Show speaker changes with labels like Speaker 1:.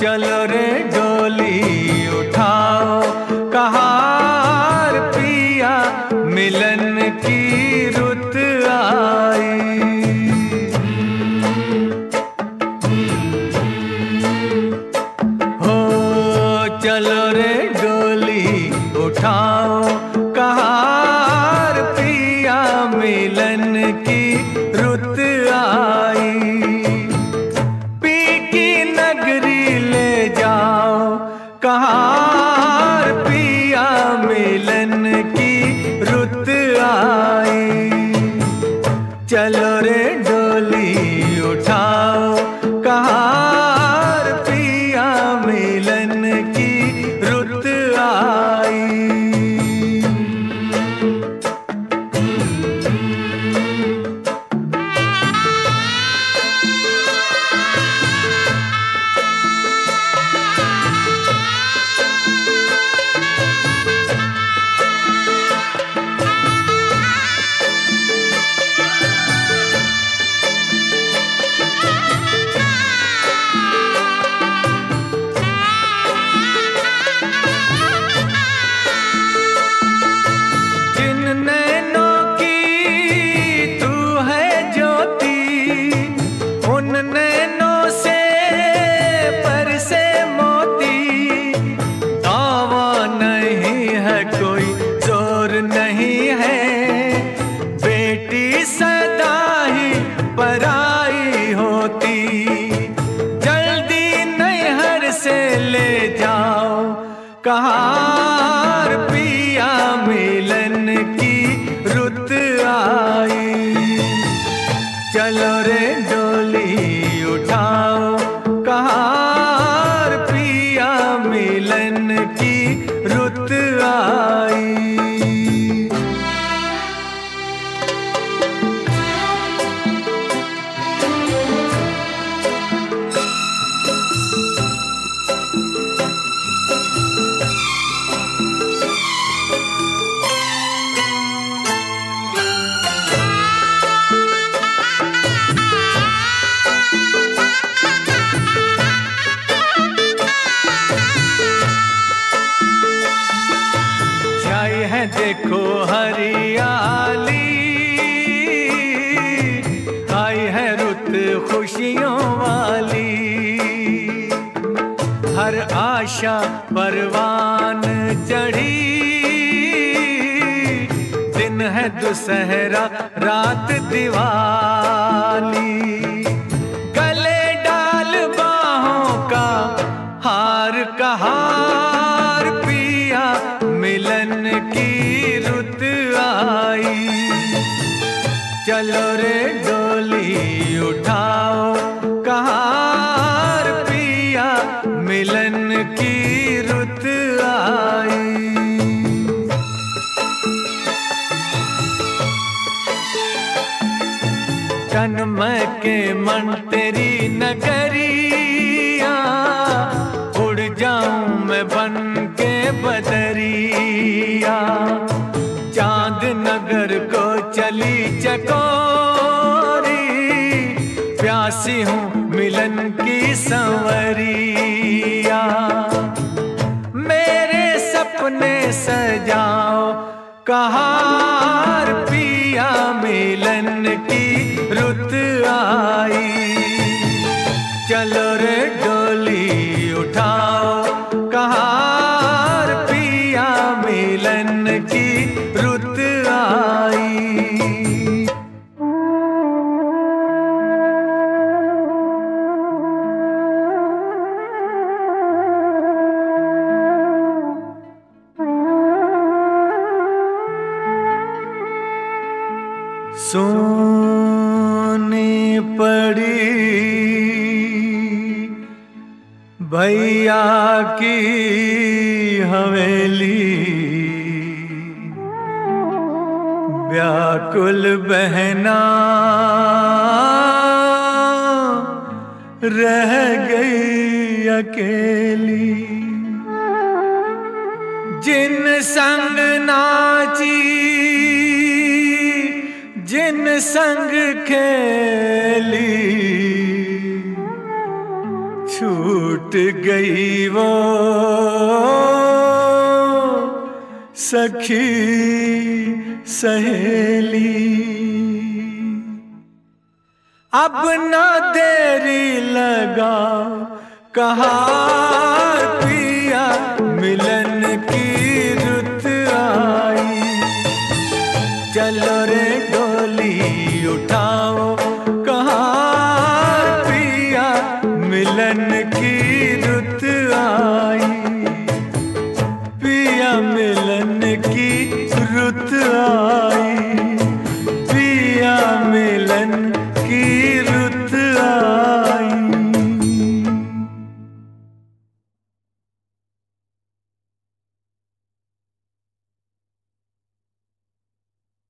Speaker 1: চলো রে कहार पिया मिलन की रुत आई। चलो रे दुसहरा रात दिवाली गले डाल बाहों का हार कहार पिया मिलन की रुत आई। चलो रे डोली उठाओ। कहार पिया मिलन की रुत आई। जन्म के मन तेरी नगरिया, उड़ जाऊँ मैं बन के बदरिया। चाँद नगर को चली चकोरी। प्यासी हूँ मिलन की संवरिया। मेरे सपने सजाओ, कहार पिया मिलन की रुत आई। चलो रे डोली उठाओ सोनी पड़ी भैया की हवेली। व्याकुल बहना रह गई अकेली। जिन संग नाची जिन संग खेली, छूट गई वो सखी सहेली। अब ना देरी लगा, कहा पिया मिलन रुत आई